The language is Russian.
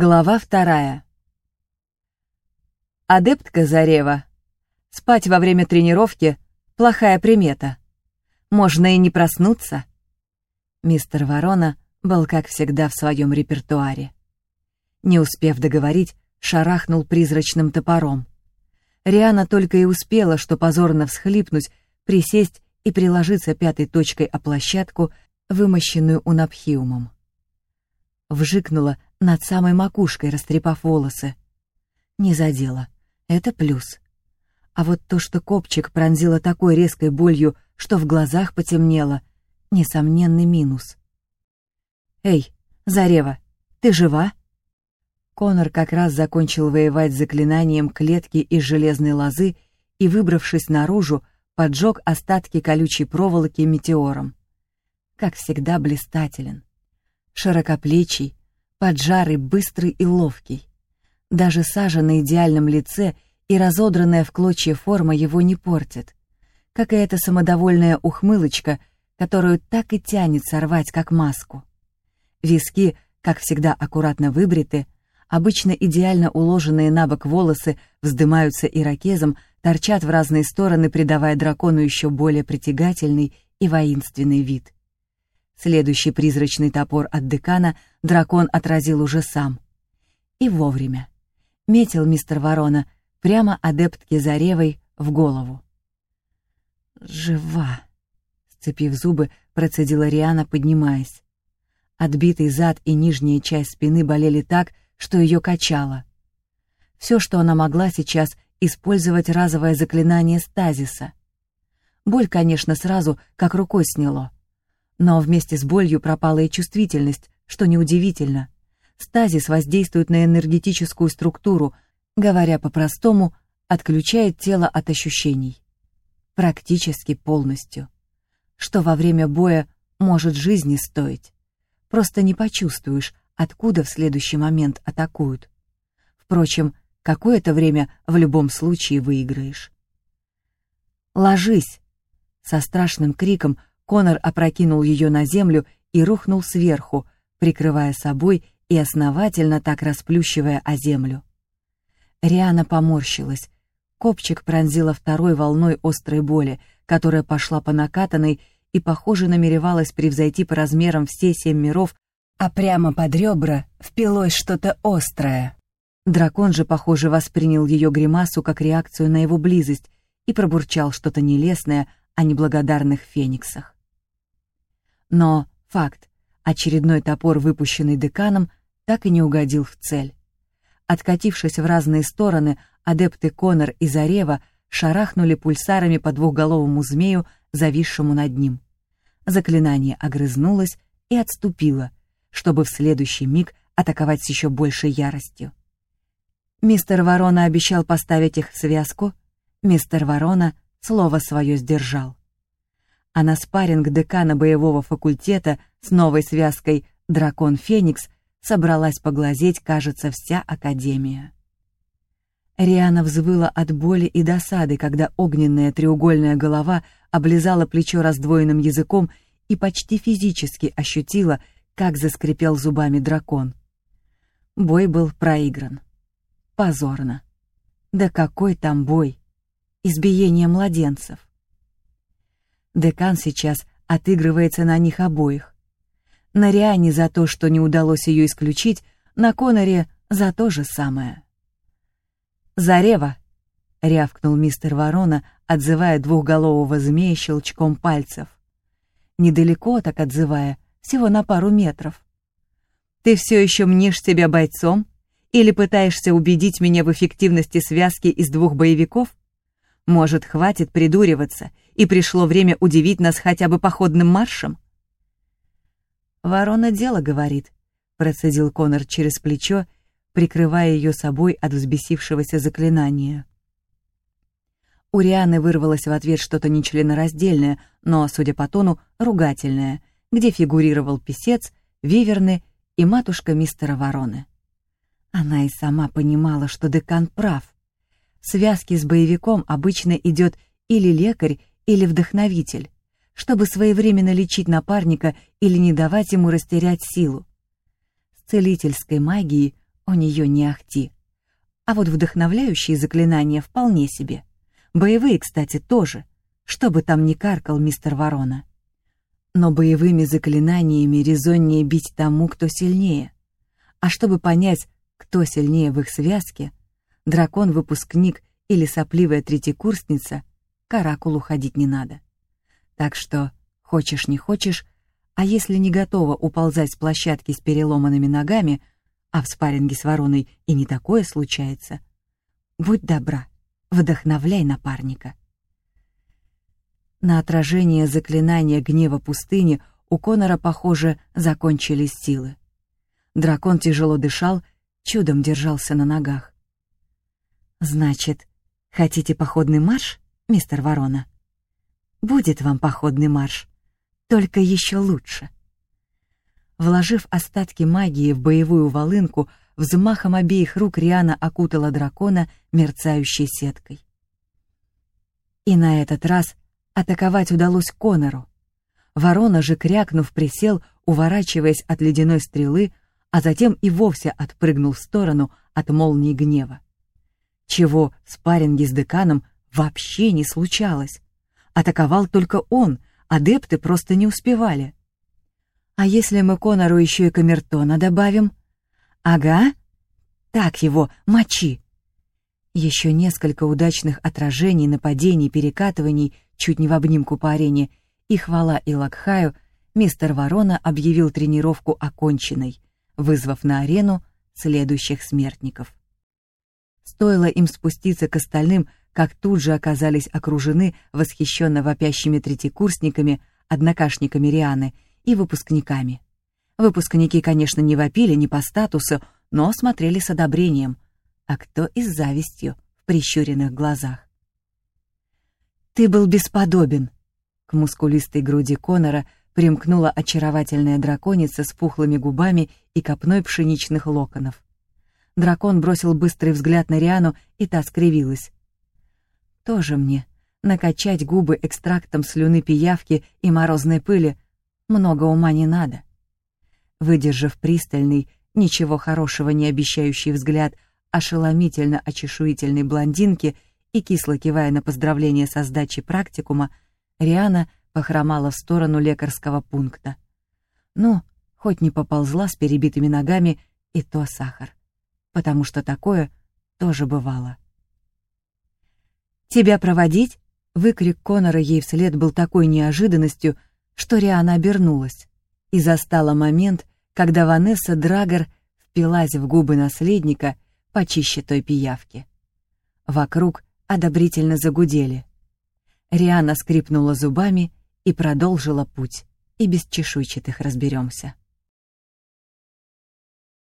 Глава вторая. Адептка Зарева. Спать во время тренировки — плохая примета. Можно и не проснуться. Мистер Ворона был, как всегда, в своем репертуаре. Не успев договорить, шарахнул призрачным топором. Риана только и успела, что позорно всхлипнуть, присесть и приложиться пятой точкой о площадку, вымощенную унапхиумом. Вжикнула над самой макушкой, растрепав волосы. Не задела. Это плюс. А вот то, что копчик пронзила такой резкой болью, что в глазах потемнело, несомненный минус. «Эй, Зарева, ты жива?» Конор как раз закончил воевать с заклинанием клетки из железной лозы и, выбравшись наружу, поджег остатки колючей проволоки метеором. Как всегда блистателен. Широкоплечий, поджарый, быстрый и ловкий. Даже сажа на идеальном лице и разодранная в клочья форма его не портит. Как и эта самодовольная ухмылочка, которую так и тянет сорвать, как маску. Виски, как всегда аккуратно выбриты, Обычно идеально уложенные на бок волосы вздымаются ирокезом, торчат в разные стороны, придавая дракону еще более притягательный и воинственный вид. Следующий призрачный топор от декана дракон отразил уже сам. И вовремя. Метил мистер Ворона прямо адептке Заревой в голову. «Жива!» — сцепив зубы, процедила Риана, поднимаясь. Отбитый зад и нижняя часть спины болели так, что ее качало. Все, что она могла сейчас, использовать разовое заклинание стазиса. Боль, конечно, сразу как рукой сняло. Но вместе с болью пропала и чувствительность, что неудивительно. Стазис воздействует на энергетическую структуру, говоря по-простому, отключает тело от ощущений. Практически полностью. Что во время боя может жизни стоить. Просто не почувствуешь, откуда в следующий момент атакуют. Впрочем, какое-то время в любом случае выиграешь. «Ложись!» Со страшным криком Конор опрокинул ее на землю и рухнул сверху, прикрывая собой и основательно так расплющивая о землю. Риана поморщилась. Копчик пронзила второй волной острой боли, которая пошла по накатанной и, похоже, намеревалась превзойти по размерам все семь миров а прямо под ребра впилось что-то острое. Дракон же, похоже, воспринял ее гримасу как реакцию на его близость и пробурчал что-то нелестное о неблагодарных фениксах. Но факт, очередной топор, выпущенный деканом, так и не угодил в цель. Откатившись в разные стороны, адепты Конор и Зарева шарахнули пульсарами по двухголовому змею, зависшему над ним. Заклинание огрызнулось и отступило, чтобы в следующий миг атаковать с еще большей яростью. Мистер Ворона обещал поставить их в связку, мистер Ворона слово свое сдержал. А на спарринг декана боевого факультета с новой связкой «Дракон Феникс» собралась поглазеть, кажется, вся Академия. Риана взвыла от боли и досады, когда огненная треугольная голова облизала плечо раздвоенным языком и почти физически ощутила, как заскрипел зубами дракон. Бой был проигран. Позорно. Да какой там бой? Избиение младенцев. Декан сейчас отыгрывается на них обоих. На Риане за то, что не удалось ее исключить, на Коноре за то же самое. «Зарева!» — рявкнул мистер Ворона, отзывая двухголового змея щелчком пальцев. Недалеко так отзывая — всего на пару метров. Ты все еще мнишь себя бойцом? Или пытаешься убедить меня в эффективности связки из двух боевиков? Может, хватит придуриваться, и пришло время удивить нас хотя бы походным маршем? «Ворона дело говорит», — процедил Конор через плечо, прикрывая ее собой от взбесившегося заклинания. У Рианы вырвалось в ответ что-то нечленораздельное, но, судя по тону, ругательное, где фигурировал писец, виверны и матушка мистера Вороны. Она и сама понимала, что декан прав. Связке с боевиком обычно идет или лекарь, или вдохновитель, чтобы своевременно лечить напарника или не давать ему растерять силу. С целительской магией у нее не ахти. А вот вдохновляющие заклинания вполне себе. Боевые, кстати, тоже, что бы там ни каркал мистер Ворона. Но боевыми заклинаниями резоннее бить тому, кто сильнее. А чтобы понять, кто сильнее в их связке, дракон-выпускник или сопливая третьекурсница, к оракулу ходить не надо. Так что, хочешь не хочешь, а если не готова уползать с площадки с переломанными ногами, а в спарринге с вороной и не такое случается, будь добра, вдохновляй напарника. На отражение заклинания гнева пустыни у Конора, похоже, закончились силы. Дракон тяжело дышал, чудом держался на ногах. «Значит, хотите походный марш, мистер Ворона?» «Будет вам походный марш только еще лучше. Вложив остатки магии в боевую волынку, взмахом обеих рук Риана окутала дракона мерцающей сеткой. И на этот раз атаковать удалось Конору. Ворона же, крякнув, присел, уворачиваясь от ледяной стрелы, а затем и вовсе отпрыгнул в сторону от молнии гнева. Чего в спарринге с деканом вообще не случалось. Атаковал только он, адепты просто не успевали. А если мы Конору еще и камертона добавим? Ага. Так его, мочи. Еще несколько удачных отражений, нападений, перекатываний, чуть не в обнимку по арене, и хвала Илакхаю, мистер Ворона объявил тренировку оконченной, вызвав на арену следующих смертников. Стоило им спуститься к остальным, как тут же оказались окружены восхищенно вопящими третьекурсниками, однокашниками Рианы и выпускниками. Выпускники, конечно, не вопили не по статусу, но смотрели с одобрением, а кто и с завистью в прищуренных глазах. «Ты был бесподобен!» К мускулистой груди Конора примкнула очаровательная драконица с пухлыми губами и копной пшеничных локонов. Дракон бросил быстрый взгляд на Риану, и та скривилась. Тоже мне накачать губы экстрактом слюны пиявки и морозной пыли много ума не надо. Выдержав пристальный, ничего хорошего не обещающий взгляд ошеломительно очешуительной блондинки и кисло кивая на поздравление со сдачей практикума, Риана похромала в сторону лекарского пункта. Ну, хоть не поползла с перебитыми ногами, и то сахар. Потому что такое тоже бывало. «Тебя проводить?» Выкрик Конора ей вслед был такой неожиданностью, что Риана обернулась и застала момент, когда Ванесса Драгер впилась в губы наследника почище той пиявки. Вокруг одобрительно загудели. Риана скрипнула зубами и продолжила путь, и без чешуйчатых разберемся.